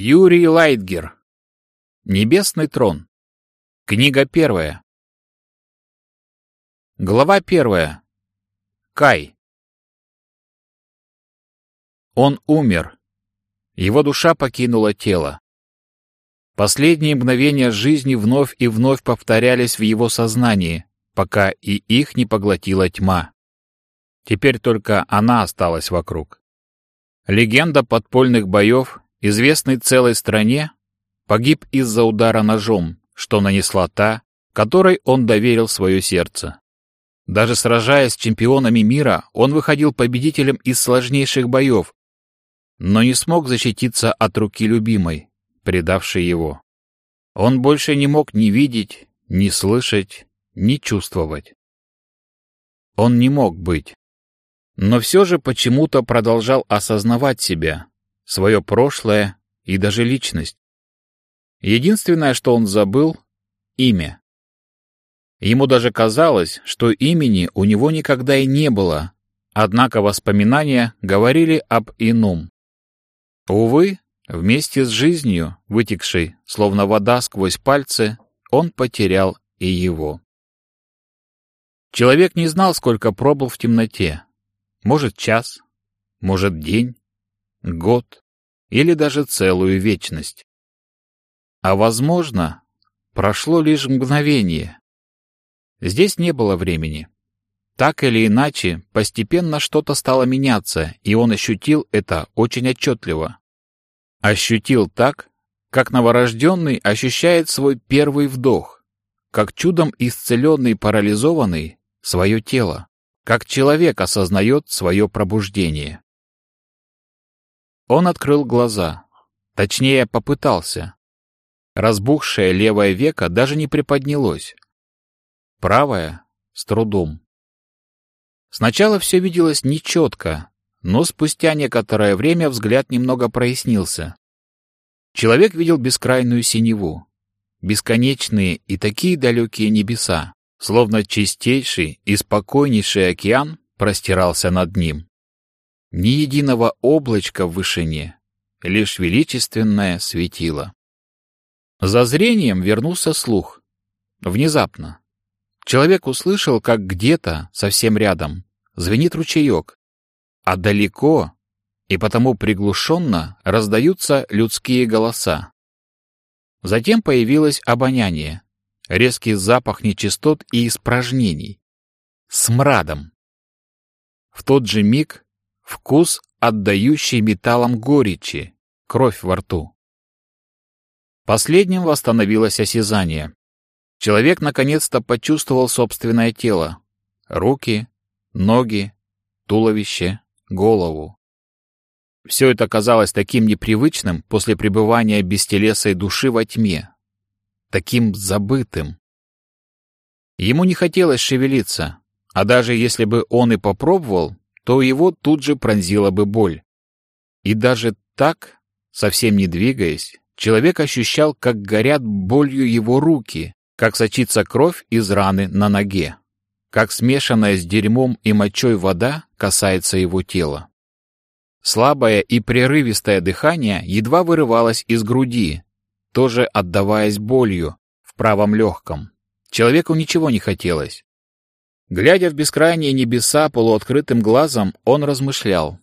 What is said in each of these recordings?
Юрий Лайтгер. Небесный трон. Книга первая. Глава первая. Кай. Он умер. Его душа покинула тело. Последние мгновения жизни вновь и вновь повторялись в его сознании, пока и их не поглотила тьма. Теперь только она осталась вокруг. Легенда подпольных боев известный целой стране, погиб из-за удара ножом, что нанесла та, которой он доверил свое сердце. Даже сражаясь с чемпионами мира, он выходил победителем из сложнейших боев, но не смог защититься от руки любимой, предавшей его. Он больше не мог ни видеть, ни слышать, ни чувствовать. Он не мог быть. Но все же почему-то продолжал осознавать себя, свое прошлое и даже личность. Единственное, что он забыл — имя. Ему даже казалось, что имени у него никогда и не было, однако воспоминания говорили об ином. Увы, вместе с жизнью, вытекшей, словно вода сквозь пальцы, он потерял и его. Человек не знал, сколько пробыл в темноте. Может, час, может, день, год или даже целую вечность. А возможно, прошло лишь мгновение. Здесь не было времени. Так или иначе, постепенно что-то стало меняться, и он ощутил это очень отчетливо. Ощутил так, как новорожденный ощущает свой первый вдох, как чудом исцеленный парализованный свое тело, как человек осознает свое пробуждение. Он открыл глаза. Точнее, попытался. Разбухшее левое веко даже не приподнялось. Правое — с трудом. Сначала все виделось нечетко, но спустя некоторое время взгляд немного прояснился. Человек видел бескрайную синеву, бесконечные и такие далекие небеса, словно чистейший и спокойнейший океан простирался над ним. Ни единого облачка в вышине, лишь величественное светило. За зрением вернулся слух. Внезапно. Человек услышал, как где-то, совсем рядом, звенит ручеек, а далеко и потому приглушенно раздаются людские голоса. Затем появилось обоняние, резкий запах нечистот и испражнений. Смрадом. В тот же миг Вкус, отдающий металлом горечи, кровь во рту. Последним восстановилось осязание. Человек наконец-то почувствовал собственное тело. Руки, ноги, туловище, голову. Все это казалось таким непривычным после пребывания бестелесой души во тьме. Таким забытым. Ему не хотелось шевелиться, а даже если бы он и попробовал, то его тут же пронзила бы боль. И даже так, совсем не двигаясь, человек ощущал, как горят болью его руки, как сочится кровь из раны на ноге, как смешанная с дерьмом и мочой вода касается его тела. Слабое и прерывистое дыхание едва вырывалось из груди, тоже отдаваясь болью в правом легком. Человеку ничего не хотелось. Глядя в бескрайние небеса полуоткрытым глазом, он размышлял.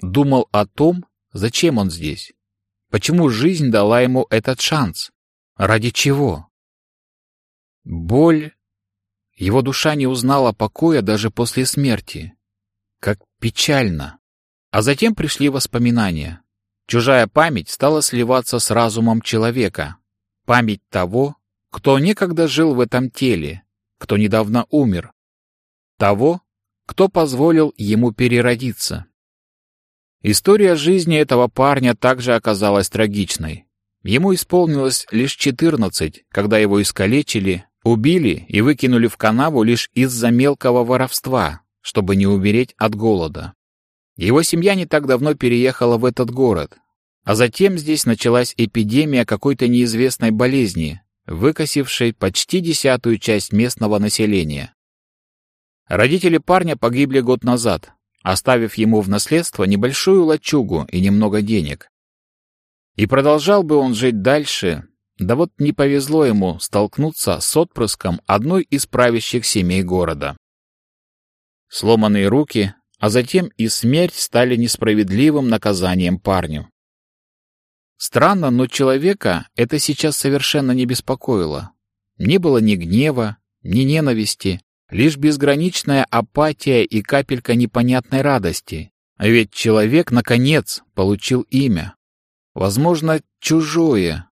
Думал о том, зачем он здесь. Почему жизнь дала ему этот шанс? Ради чего? Боль. Его душа не узнала покоя даже после смерти. Как печально. А затем пришли воспоминания. Чужая память стала сливаться с разумом человека. Память того, кто некогда жил в этом теле, кто недавно умер, того, кто позволил ему переродиться. История жизни этого парня также оказалась трагичной. Ему исполнилось лишь 14, когда его искалечили, убили и выкинули в канаву лишь из-за мелкого воровства, чтобы не умереть от голода. Его семья не так давно переехала в этот город, а затем здесь началась эпидемия какой-то неизвестной болезни, выкосившей почти десятую часть местного населения. Родители парня погибли год назад, оставив ему в наследство небольшую лачугу и немного денег. И продолжал бы он жить дальше, да вот не повезло ему столкнуться с отпрыском одной из правящих семей города. Сломанные руки, а затем и смерть стали несправедливым наказанием парню. Странно, но человека это сейчас совершенно не беспокоило. Не было ни гнева, ни ненависти, лишь безграничная апатия и капелька непонятной радости. Ведь человек, наконец, получил имя. Возможно, чужое,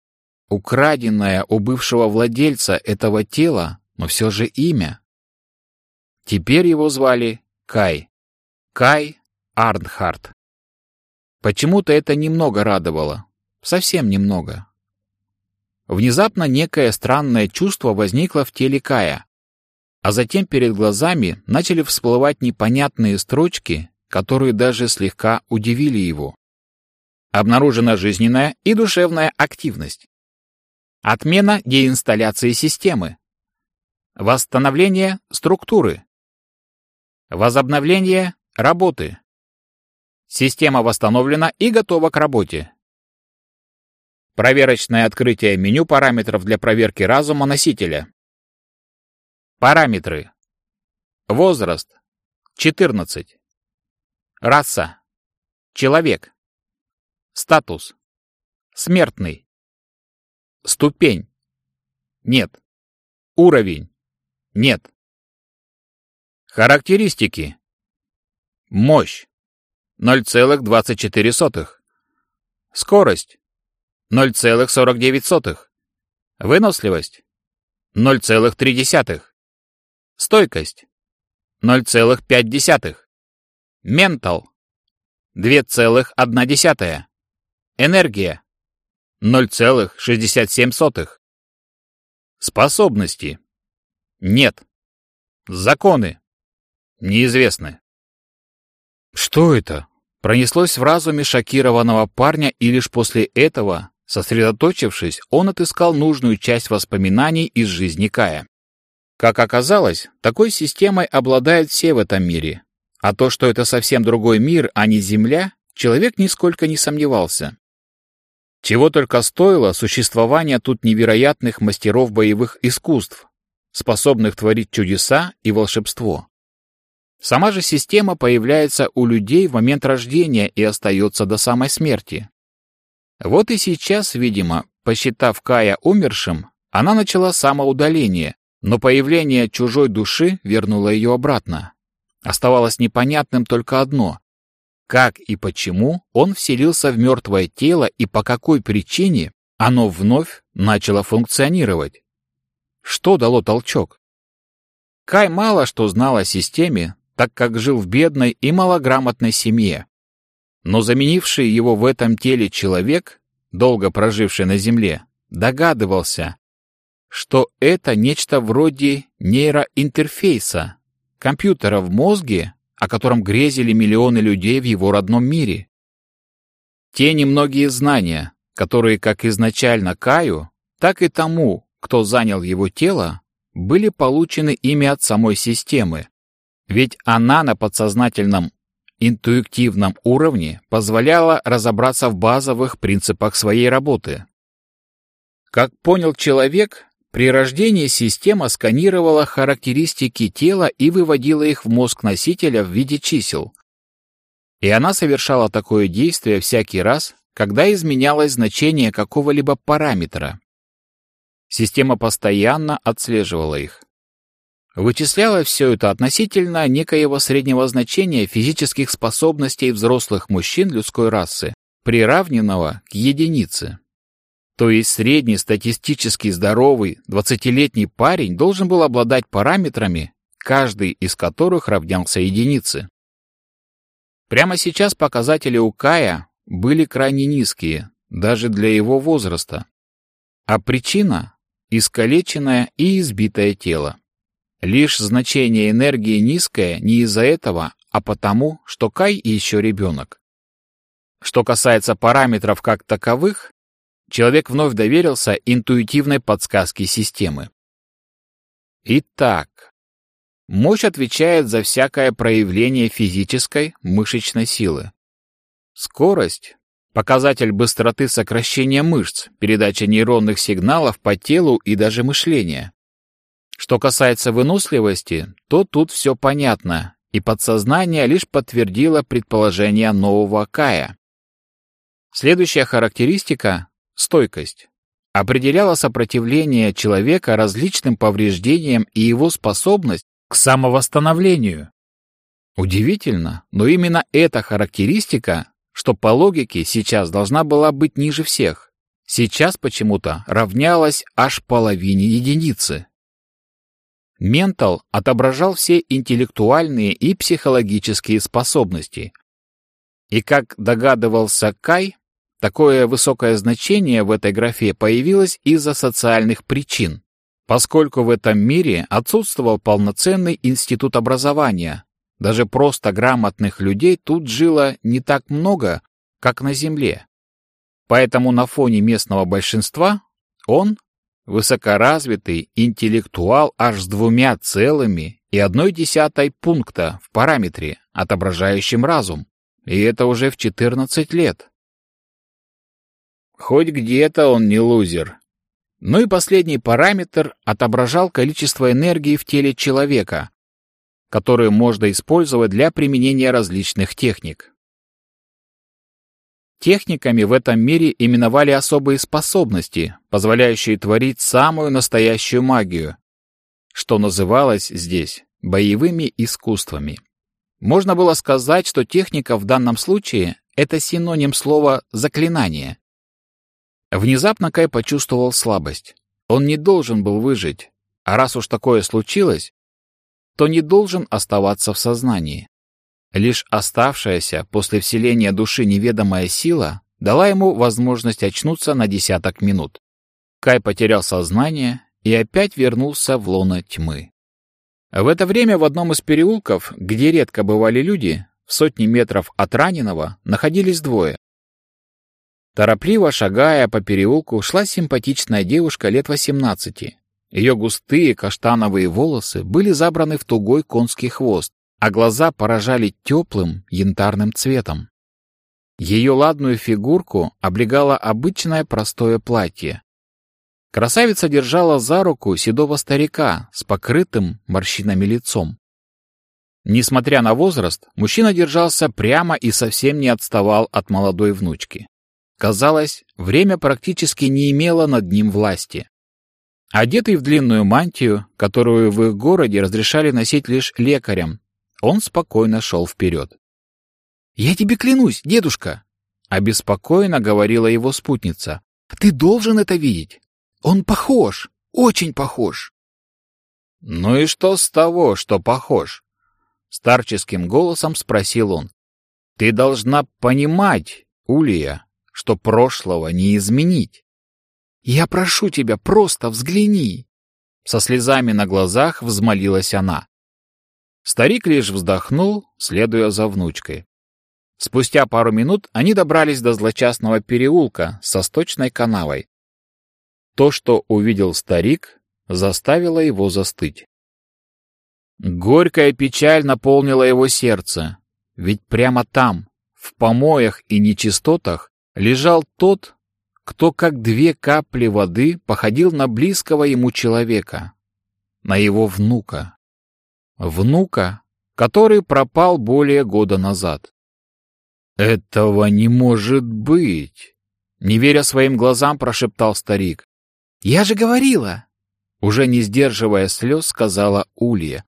украденное у бывшего владельца этого тела, но все же имя. Теперь его звали Кай. Кай Арнхарт. Почему-то это немного радовало. Совсем немного. Внезапно некое странное чувство возникло в теле Кая, а затем перед глазами начали всплывать непонятные строчки, которые даже слегка удивили его. Обнаружена жизненная и душевная активность. Отмена деинсталляции системы. Восстановление структуры. Возобновление работы. Система восстановлена и готова к работе. Проверочное открытие меню параметров для проверки разума носителя. Параметры. Возраст. 14. Раса. Человек. Статус. Смертный. Ступень. Нет. Уровень. Нет. Характеристики. Мощь. 0,24. Скорость. 0,49. Выносливость 0,3. Стойкость 0,5. Ментал 2,1. Энергия 0,67. Способности нет. Законы неизвестны. Что это? Пронеслось в разуме шокированного парня, и лишь после этого Сосредоточившись, он отыскал нужную часть воспоминаний из жизни Кая. Как оказалось, такой системой обладают все в этом мире. А то, что это совсем другой мир, а не Земля, человек нисколько не сомневался. Чего только стоило существование тут невероятных мастеров боевых искусств, способных творить чудеса и волшебство. Сама же система появляется у людей в момент рождения и остается до самой смерти. Вот и сейчас, видимо, посчитав Кая умершим, она начала самоудаление, но появление чужой души вернуло ее обратно. Оставалось непонятным только одно — как и почему он вселился в мертвое тело и по какой причине оно вновь начало функционировать. Что дало толчок? Кай мало что знал о системе, так как жил в бедной и малограмотной семье. Но заменивший его в этом теле человек, долго проживший на Земле, догадывался, что это нечто вроде нейроинтерфейса, компьютера в мозге, о котором грезили миллионы людей в его родном мире. Те немногие знания, которые как изначально Каю, так и тому, кто занял его тело, были получены ими от самой системы. Ведь она на подсознательном интуитивном уровне позволяла разобраться в базовых принципах своей работы. Как понял человек, при рождении система сканировала характеристики тела и выводила их в мозг носителя в виде чисел. И она совершала такое действие всякий раз, когда изменялось значение какого-либо параметра. Система постоянно отслеживала их. Вычисляла все это относительно некоего среднего значения физических способностей взрослых мужчин людской расы, приравненного к единице. То есть средний статистически здоровый 20-летний парень должен был обладать параметрами, каждый из которых равнялся единице. Прямо сейчас показатели у Кая были крайне низкие, даже для его возраста. А причина — искалеченное и избитое тело. Лишь значение энергии низкое не из-за этого, а потому, что Кай еще ребенок. Что касается параметров как таковых, человек вновь доверился интуитивной подсказке системы. Итак, мощь отвечает за всякое проявление физической, мышечной силы. Скорость показатель быстроты сокращения мышц, передача нейронных сигналов по телу и даже мышления. Что касается выносливости, то тут все понятно, и подсознание лишь подтвердило предположение нового Кая. Следующая характеристика — стойкость определяла сопротивление человека различным повреждениям и его способность к самовосстановлению. Удивительно, но именно эта характеристика, что по логике сейчас должна была быть ниже всех, сейчас почему-то равнялась аж половине единицы. Ментал отображал все интеллектуальные и психологические способности. И как догадывался Кай, Такое высокое значение в этой графе появилось из-за социальных причин, поскольку в этом мире отсутствовал полноценный институт образования. Даже просто грамотных людей тут жило не так много, как на Земле. Поэтому на фоне местного большинства он высокоразвитый интеллектуал аж с двумя целыми и одной десятой пункта в параметре, отображающем разум. И это уже в 14 лет. Хоть где-то он не лузер. Ну и последний параметр отображал количество энергии в теле человека, которую можно использовать для применения различных техник. Техниками в этом мире именовали особые способности, позволяющие творить самую настоящую магию, что называлось здесь боевыми искусствами. Можно было сказать, что техника в данном случае — это синоним слова «заклинание». Внезапно Кай почувствовал слабость. Он не должен был выжить, а раз уж такое случилось, то не должен оставаться в сознании. Лишь оставшаяся после вселения души неведомая сила дала ему возможность очнуться на десяток минут. Кай потерял сознание и опять вернулся в лоно тьмы. В это время в одном из переулков, где редко бывали люди, в сотни метров от раненого находились двое. Торопливо шагая по переулку, шла симпатичная девушка лет 18. Ее густые каштановые волосы были забраны в тугой конский хвост, а глаза поражали теплым янтарным цветом. Ее ладную фигурку облегало обычное простое платье. Красавица держала за руку седого старика с покрытым морщинами лицом. Несмотря на возраст, мужчина держался прямо и совсем не отставал от молодой внучки. Казалось, время практически не имело над ним власти. Одетый в длинную мантию, которую в их городе разрешали носить лишь лекарям, он спокойно шел вперед. «Я тебе клянусь, дедушка!» — обеспокоенно говорила его спутница. «Ты должен это видеть! Он похож, очень похож!» «Ну и что с того, что похож?» — старческим голосом спросил он. «Ты должна понимать, Улия, что прошлого не изменить. «Я прошу тебя, просто взгляни!» Со слезами на глазах взмолилась она. Старик лишь вздохнул, следуя за внучкой. Спустя пару минут они добрались до злочастного переулка со сточной канавой. То, что увидел старик, заставило его застыть. Горькая печаль наполнила его сердце, ведь прямо там, в помоях и нечистотах, лежал тот, кто как две капли воды походил на близкого ему человека, на его внука. Внука, который пропал более года назад. «Этого не может быть!» Не веря своим глазам, прошептал старик. «Я же говорила!» Уже не сдерживая слез, сказала Улья.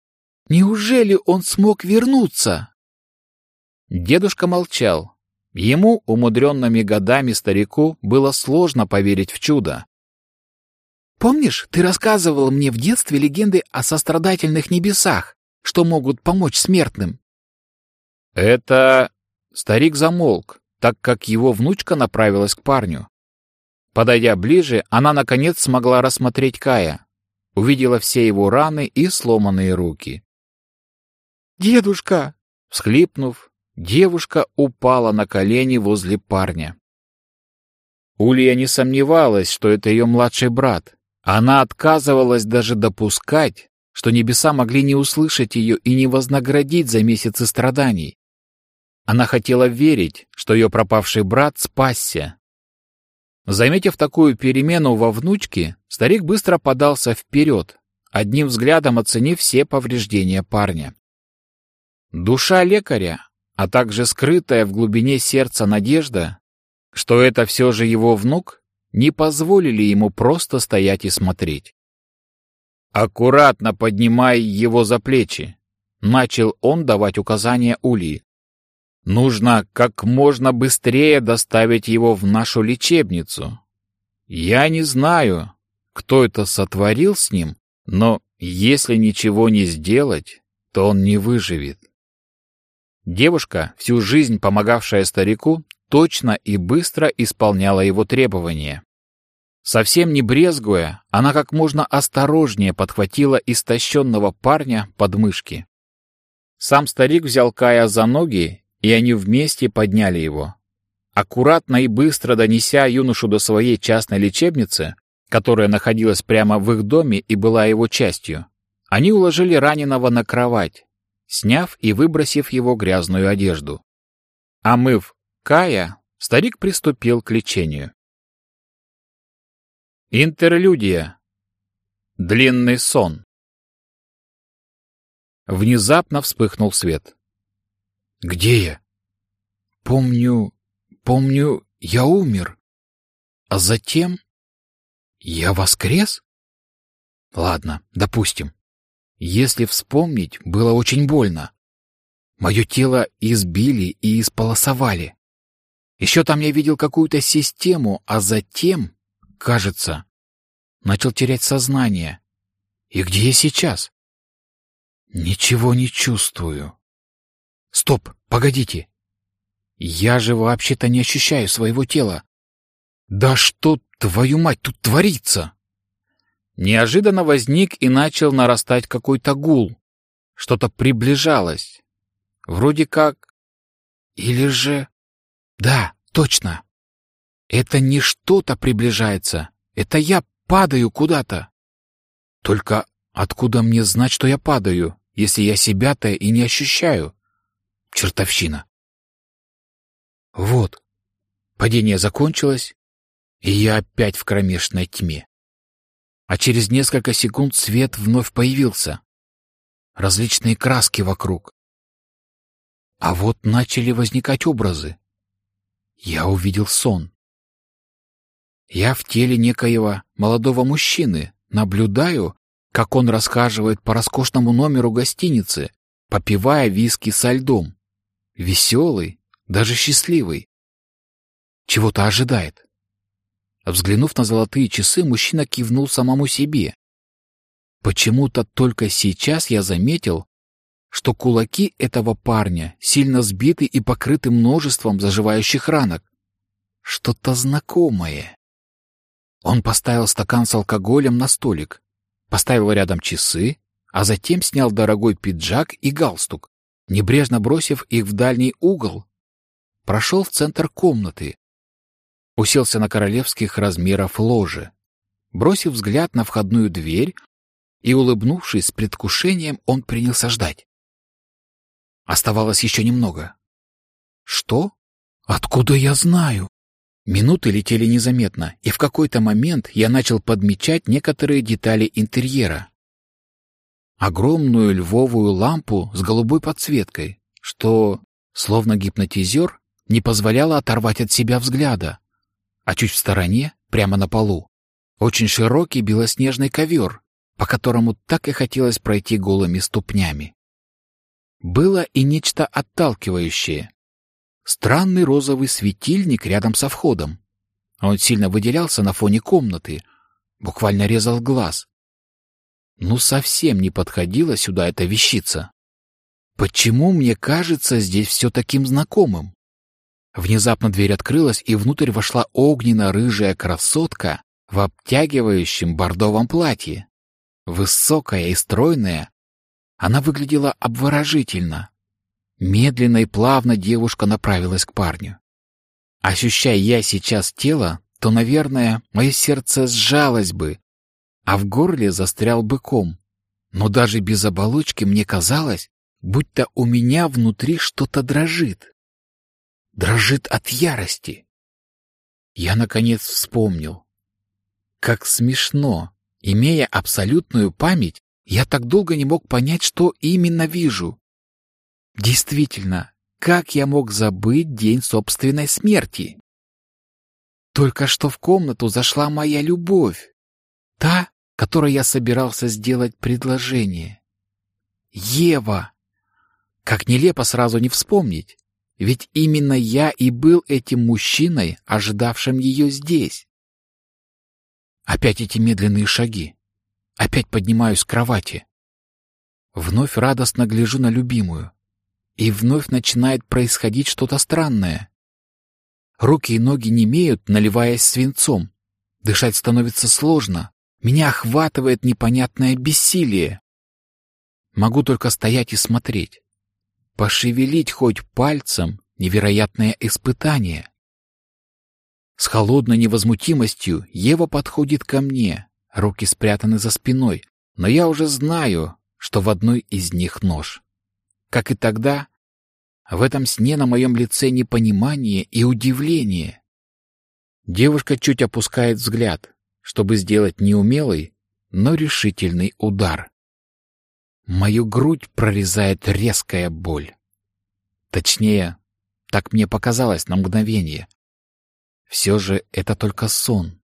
«Неужели он смог вернуться?» Дедушка молчал, Ему, умудренными годами старику, было сложно поверить в чудо. «Помнишь, ты рассказывал мне в детстве легенды о сострадательных небесах, что могут помочь смертным?» «Это...» Старик замолк, так как его внучка направилась к парню. Подойдя ближе, она, наконец, смогла рассмотреть Кая. Увидела все его раны и сломанные руки. «Дедушка!» Всхлипнув, Девушка упала на колени возле парня. Улья не сомневалась, что это ее младший брат. Она отказывалась даже допускать, что небеса могли не услышать ее и не вознаградить за месяцы страданий. Она хотела верить, что ее пропавший брат спасся. Заметив такую перемену во внучке, старик быстро подался вперед, одним взглядом оценив все повреждения парня. Душа лекаря, а также скрытая в глубине сердца надежда, что это все же его внук, не позволили ему просто стоять и смотреть. «Аккуратно поднимай его за плечи», — начал он давать указания Ульи. «Нужно как можно быстрее доставить его в нашу лечебницу. Я не знаю, кто это сотворил с ним, но если ничего не сделать, то он не выживет». Девушка, всю жизнь помогавшая старику, точно и быстро исполняла его требования. Совсем не брезгуя, она как можно осторожнее подхватила истощенного парня под мышки. Сам старик взял Кая за ноги, и они вместе подняли его. Аккуратно и быстро донеся юношу до своей частной лечебницы, которая находилась прямо в их доме и была его частью, они уложили раненого на кровать, сняв и выбросив его грязную одежду. Омыв Кая, старик приступил к лечению. Интерлюдия. Длинный сон. Внезапно вспыхнул свет. Где я? Помню, помню, я умер. А затем я воскрес? Ладно, допустим. Если вспомнить, было очень больно. Мое тело избили и исполосовали. Еще там я видел какую-то систему, а затем, кажется, начал терять сознание. И где я сейчас? Ничего не чувствую. Стоп, погодите. Я же вообще-то не ощущаю своего тела. Да что, твою мать, тут творится? Неожиданно возник и начал нарастать какой-то гул. Что-то приближалось. Вроде как... Или же... Да, точно. Это не что-то приближается. Это я падаю куда-то. Только откуда мне знать, что я падаю, если я себя-то и не ощущаю? Чертовщина. Вот. Падение закончилось, и я опять в кромешной тьме. А через несколько секунд свет вновь появился. Различные краски вокруг. А вот начали возникать образы. Я увидел сон. Я в теле некоего молодого мужчины, наблюдаю, как он расхаживает по роскошному номеру гостиницы, попивая виски со льдом. Веселый, даже счастливый. Чего-то ожидает. Взглянув на золотые часы, мужчина кивнул самому себе. Почему-то только сейчас я заметил, что кулаки этого парня сильно сбиты и покрыты множеством заживающих ранок. Что-то знакомое. Он поставил стакан с алкоголем на столик, поставил рядом часы, а затем снял дорогой пиджак и галстук, небрежно бросив их в дальний угол. Прошел в центр комнаты, уселся на королевских размеров ложе, бросив взгляд на входную дверь и, улыбнувшись с предвкушением, он принялся ждать. Оставалось еще немного. Что? Откуда я знаю? Минуты летели незаметно, и в какой-то момент я начал подмечать некоторые детали интерьера. Огромную львовую лампу с голубой подсветкой, что, словно гипнотизер, не позволяло оторвать от себя взгляда. А чуть в стороне, прямо на полу, очень широкий белоснежный ковер, по которому так и хотелось пройти голыми ступнями было и нечто отталкивающее. Странный розовый светильник рядом со входом. Он сильно выделялся на фоне комнаты, буквально резал глаз. Ну, совсем не подходила сюда эта вещица. Почему мне кажется здесь все таким знакомым? Внезапно дверь открылась, и внутрь вошла огненно-рыжая красотка в обтягивающем бордовом платье. Высокая и стройная, она выглядела обворожительно. Медленно и плавно девушка направилась к парню. Ощущая я сейчас тело, то, наверное, мое сердце сжалось бы, а в горле застрял бы ком. Но даже без оболочки мне казалось, будто у меня внутри что-то дрожит. Дрожит от ярости. Я, наконец, вспомнил. Как смешно. Имея абсолютную память, я так долго не мог понять, что именно вижу. Действительно, как я мог забыть день собственной смерти? Только что в комнату зашла моя любовь. Та, которой я собирался сделать предложение. Ева! Как нелепо сразу не вспомнить. Ведь именно я и был этим мужчиной, ожидавшим ее здесь. Опять эти медленные шаги. Опять поднимаюсь с кровати. Вновь радостно гляжу на любимую. И вновь начинает происходить что-то странное. Руки и ноги немеют, наливаясь свинцом. Дышать становится сложно. Меня охватывает непонятное бессилие. Могу только стоять и смотреть. Пошевелить хоть пальцем — невероятное испытание. С холодной невозмутимостью Ева подходит ко мне, руки спрятаны за спиной, но я уже знаю, что в одной из них нож. Как и тогда, в этом сне на моем лице непонимание и удивление. Девушка чуть опускает взгляд, чтобы сделать неумелый, но решительный удар. Мою грудь прорезает резкая боль. Точнее, так мне показалось на мгновение. Все же это только сон.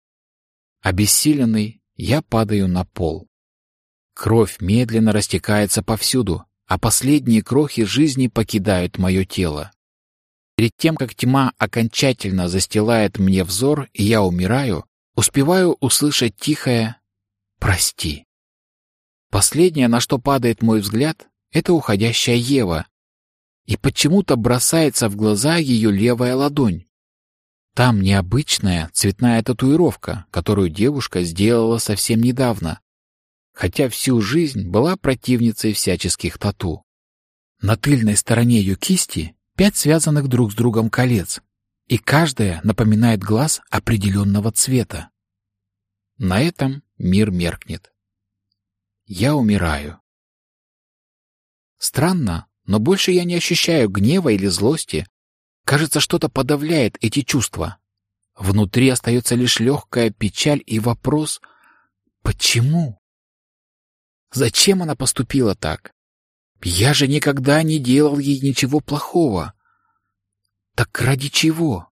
Обессиленный, я падаю на пол. Кровь медленно растекается повсюду, а последние крохи жизни покидают мое тело. Перед тем, как тьма окончательно застилает мне взор, и я умираю, успеваю услышать тихое «Прости». Последнее, на что падает мой взгляд, это уходящая Ева. И почему-то бросается в глаза ее левая ладонь. Там необычная цветная татуировка, которую девушка сделала совсем недавно, хотя всю жизнь была противницей всяческих тату. На тыльной стороне ее кисти пять связанных друг с другом колец, и каждая напоминает глаз определенного цвета. На этом мир меркнет я умираю. Странно, но больше я не ощущаю гнева или злости. Кажется, что-то подавляет эти чувства. Внутри остается лишь легкая печаль и вопрос «Почему?» Зачем она поступила так? Я же никогда не делал ей ничего плохого. Так ради чего?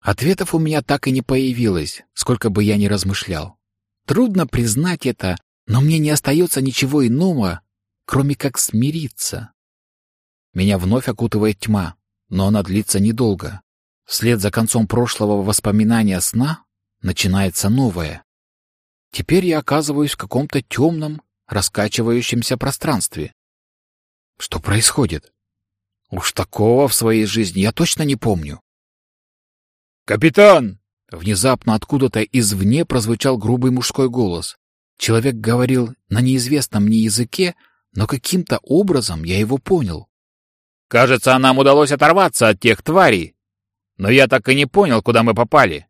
Ответов у меня так и не появилось, сколько бы я ни размышлял. Трудно признать это, но мне не остается ничего иного, кроме как смириться. Меня вновь окутывает тьма, но она длится недолго. Вслед за концом прошлого воспоминания сна начинается новое. Теперь я оказываюсь в каком-то темном, раскачивающемся пространстве. Что происходит? Уж такого в своей жизни я точно не помню. «Капитан!» Внезапно откуда-то извне прозвучал грубый мужской голос. Человек говорил на неизвестном мне языке, но каким-то образом я его понял. «Кажется, нам удалось оторваться от тех тварей, но я так и не понял, куда мы попали».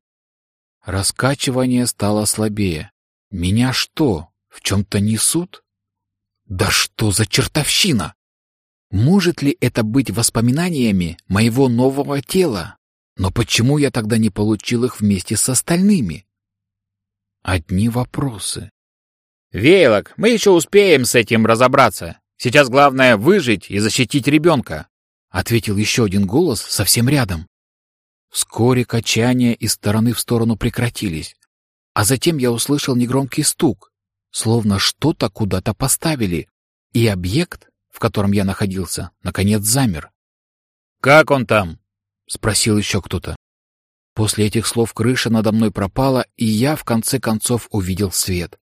Раскачивание стало слабее. «Меня что, в чем-то несут?» «Да что за чертовщина!» Может ли это быть воспоминаниями моего нового тела? Но почему я тогда не получил их вместе с остальными? Одни вопросы. «Вейлок, мы еще успеем с этим разобраться. Сейчас главное выжить и защитить ребенка», — ответил еще один голос совсем рядом. Вскоре качания из стороны в сторону прекратились, а затем я услышал негромкий стук, словно что-то куда-то поставили, и объект, в котором я находился, наконец замер. «Как он там?» — спросил еще кто-то. После этих слов крыша надо мной пропала, и я в конце концов увидел свет.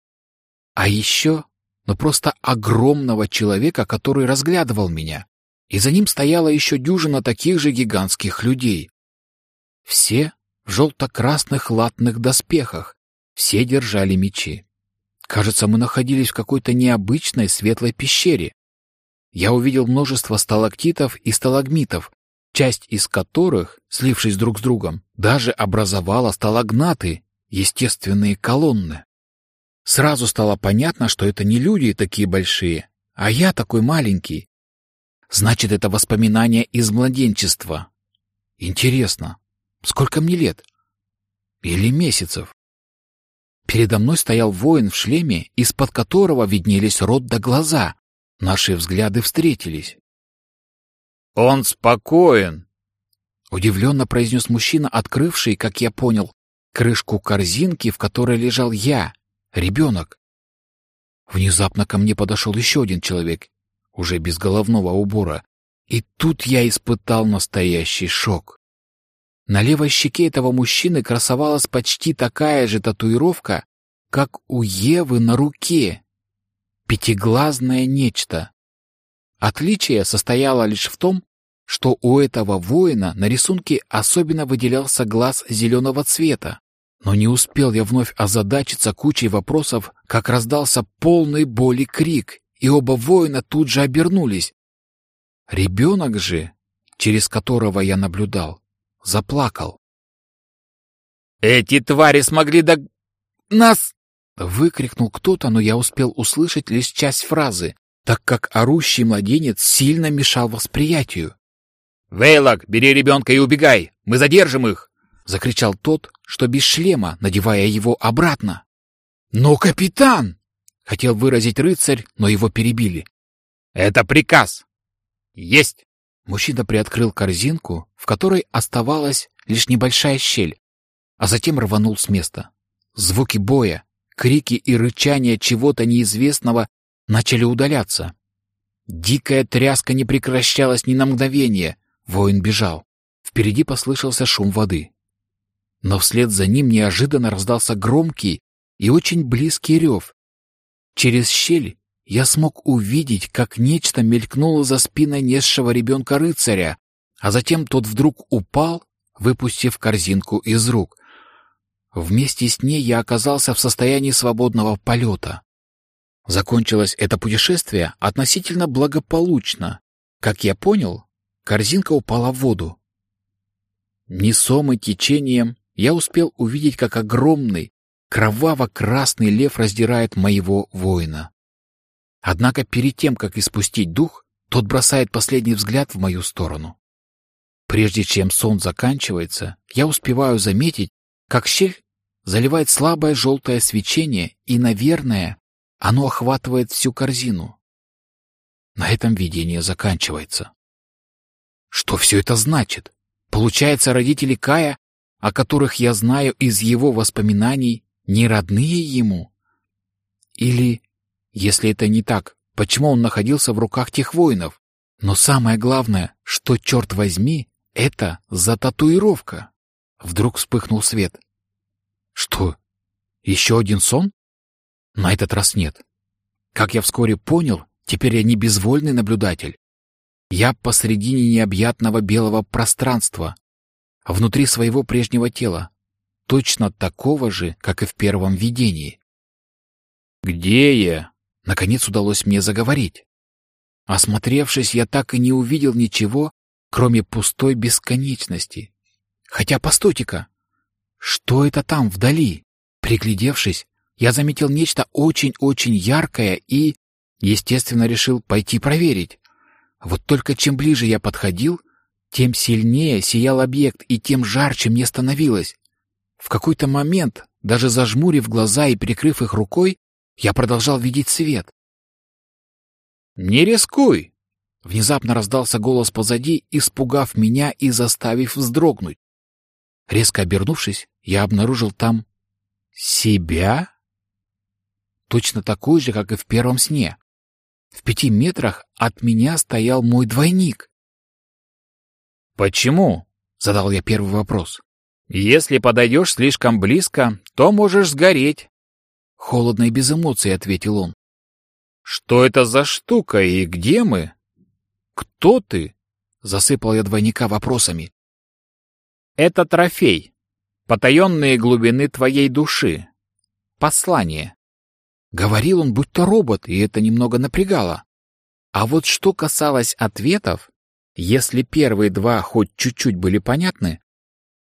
А еще, ну просто огромного человека, который разглядывал меня. И за ним стояла еще дюжина таких же гигантских людей. Все в желто-красных латных доспехах, все держали мечи. Кажется, мы находились в какой-то необычной светлой пещере. Я увидел множество сталактитов и сталагмитов, часть из которых, слившись друг с другом, даже образовала сталагнаты, естественные колонны. Сразу стало понятно, что это не люди такие большие, а я такой маленький. Значит, это воспоминания из младенчества. Интересно, сколько мне лет? Или месяцев? Передо мной стоял воин в шлеме, из-под которого виднелись рот до глаза. Наши взгляды встретились. «Он спокоен!» — удивленно произнес мужчина, открывший, как я понял, крышку корзинки, в которой лежал я, ребенок. Внезапно ко мне подошел еще один человек, уже без головного убора, и тут я испытал настоящий шок. На левой щеке этого мужчины красовалась почти такая же татуировка, как у Евы на руке. Пятиглазное нечто. Отличие состояло лишь в том, что у этого воина на рисунке особенно выделялся глаз зеленого цвета. Но не успел я вновь озадачиться кучей вопросов, как раздался полный боли крик, и оба воина тут же обернулись. Ребенок же, через которого я наблюдал, заплакал. «Эти твари смогли до... нас!» Выкрикнул кто-то, но я успел услышать лишь часть фразы, так как орущий младенец сильно мешал восприятию. «Вейлок, бери ребенка и убегай! Мы задержим их!» — закричал тот, что без шлема, надевая его обратно. «Но, капитан!» — хотел выразить рыцарь, но его перебили. «Это приказ!» «Есть!» Мужчина приоткрыл корзинку, в которой оставалась лишь небольшая щель, а затем рванул с места. Звуки боя, крики и рычания чего-то неизвестного начали удаляться. Дикая тряска не прекращалась ни на мгновение. Воин бежал. Впереди послышался шум воды. Но вслед за ним неожиданно раздался громкий и очень близкий рев. Через щель я смог увидеть, как нечто мелькнуло за спиной несшего ребенка рыцаря, а затем тот вдруг упал, выпустив корзинку из рук. Вместе с ней я оказался в состоянии свободного полета. Закончилось это путешествие относительно благополучно. Как я понял, корзинка упала в воду. Несомый течением, я успел увидеть, как огромный, кроваво-красный лев раздирает моего воина. Однако перед тем, как испустить дух, тот бросает последний взгляд в мою сторону. Прежде чем сон заканчивается, я успеваю заметить, как щель заливает слабое желтое свечение, и, наверное, оно охватывает всю корзину. На этом видение заканчивается. Что все это значит? Получается, родители Кая, о которых я знаю из его воспоминаний, не родные ему? Или, если это не так, почему он находился в руках тех воинов? Но самое главное, что, черт возьми, это за татуировка. Вдруг вспыхнул свет. Что? Еще один сон? На этот раз нет. Как я вскоре понял, теперь я не безвольный наблюдатель. Я посредине необъятного белого пространства, внутри своего прежнего тела, точно такого же, как и в первом видении. «Где я?» — наконец удалось мне заговорить. Осмотревшись, я так и не увидел ничего, кроме пустой бесконечности. Хотя, постойте-ка, что это там вдали? Приглядевшись, я заметил нечто очень-очень яркое и, естественно, решил пойти проверить. Вот только чем ближе я подходил, тем сильнее сиял объект и тем жарче мне становилось. В какой-то момент, даже зажмурив глаза и прикрыв их рукой, я продолжал видеть свет. «Не рискуй!» Внезапно раздался голос позади, испугав меня и заставив вздрогнуть. Резко обернувшись, я обнаружил там себя? Точно такой же, как и в первом сне. В пяти метрах от меня стоял мой двойник. «Почему?» — задал я первый вопрос. «Если подойдешь слишком близко, то можешь сгореть». Холодно и без эмоций ответил он. «Что это за штука и где мы?» «Кто ты?» — засыпал я двойника вопросами. «Это трофей. Потаенные глубины твоей души. Послание». Говорил он, будто робот, и это немного напрягало. А вот что касалось ответов, если первые два хоть чуть-чуть были понятны,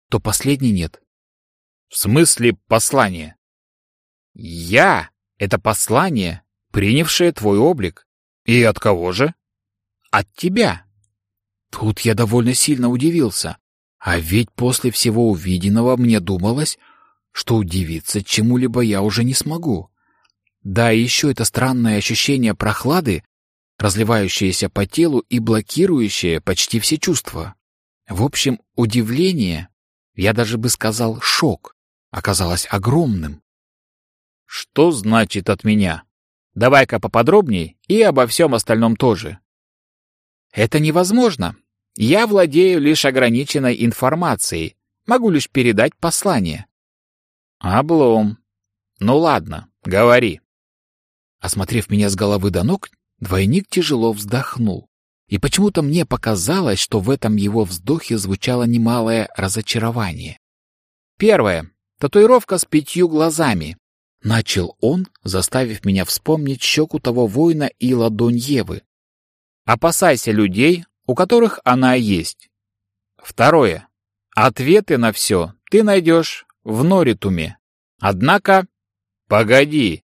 то последний нет. В смысле послание? Я — это послание, принявшее твой облик. И от кого же? От тебя. Тут я довольно сильно удивился. А ведь после всего увиденного мне думалось, что удивиться чему-либо я уже не смогу. Да, и еще это странное ощущение прохлады, разливающееся по телу и блокирующее почти все чувства. В общем, удивление, я даже бы сказал шок, оказалось огромным. «Что значит от меня? Давай-ка поподробней и обо всем остальном тоже». «Это невозможно. Я владею лишь ограниченной информацией, могу лишь передать послание». «Облом. Ну ладно, говори». Осмотрев меня с головы до ног, двойник тяжело вздохнул. И почему-то мне показалось, что в этом его вздохе звучало немалое разочарование. Первое. Татуировка с пятью глазами. Начал он, заставив меня вспомнить щеку того воина и ладонь Евы. Опасайся людей, у которых она есть. Второе. Ответы на все ты найдешь в Норитуме. Однако... Погоди,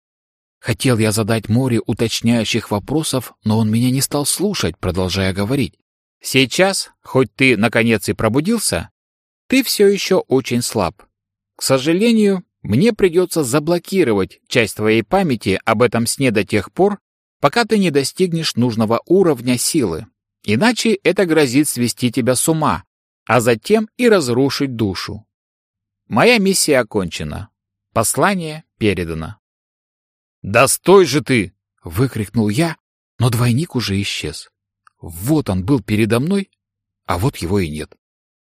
Хотел я задать море уточняющих вопросов, но он меня не стал слушать, продолжая говорить. «Сейчас, хоть ты, наконец, и пробудился, ты все еще очень слаб. К сожалению, мне придется заблокировать часть твоей памяти об этом сне до тех пор, пока ты не достигнешь нужного уровня силы. Иначе это грозит свести тебя с ума, а затем и разрушить душу. Моя миссия окончена. Послание передано. «Да стой же ты!» — выкрикнул я, но двойник уже исчез. Вот он был передо мной, а вот его и нет.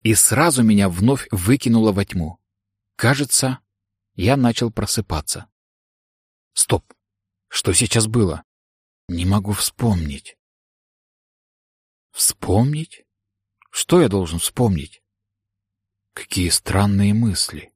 И сразу меня вновь выкинуло во тьму. Кажется, я начал просыпаться. Стоп! Что сейчас было? Не могу вспомнить. Вспомнить? Что я должен вспомнить? Какие странные мысли.